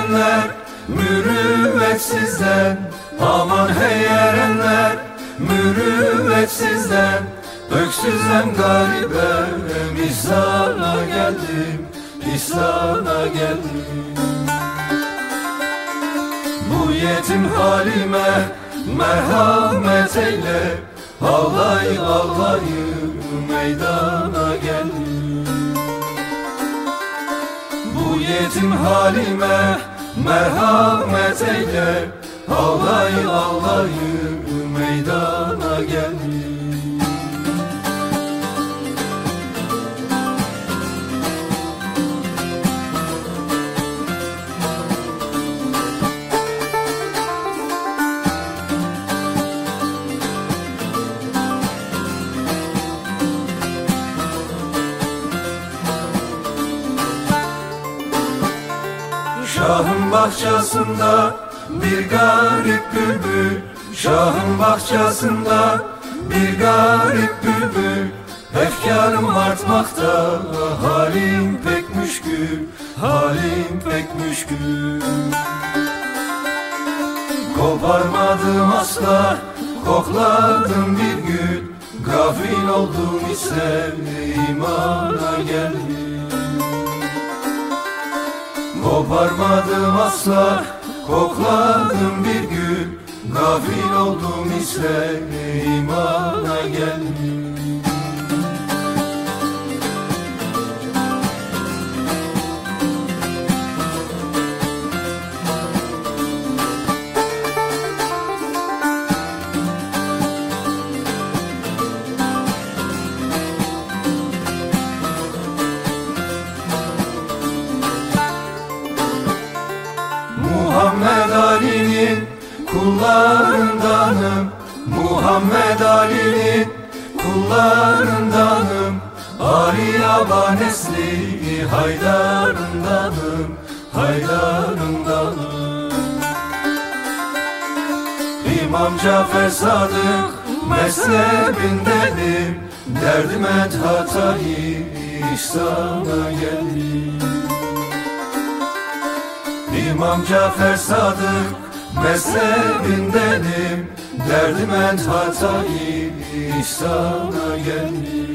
Erenler mürüvvetsizler. Aman hey erenler mürüvvetsizler. Öksüzem garibem İhsana geldim İhsana geldim. Bu yetim halime merhamet eyle. Ağlay ağlayı meydana geldim. Bu yetim halime merhamet eyle Ağlay ağlayı meydana geldim Şahın bahçesinde bir garip bülbül. Şahın bahçesinde bir garip bülbül. Efkarım artmakta halim pek müşkül. Halim pek müşkül. Koparmadım asla kokladım bir gün Gafil oldum ise imana geldim Koparmadım asla Kokladım bir gün Gafil oldum ise imana Ali'nin kullarındanım. Muhammed Ali'nin kullarındanım. Ali Aba nesli haydarındanım Haydarındanım. İmam Cafer Sadık mezhebindenim Derdim et hatayı ihsana geldim İmam Cafer Sadık mezhebindenim Derdim en hatayı ihsana geldim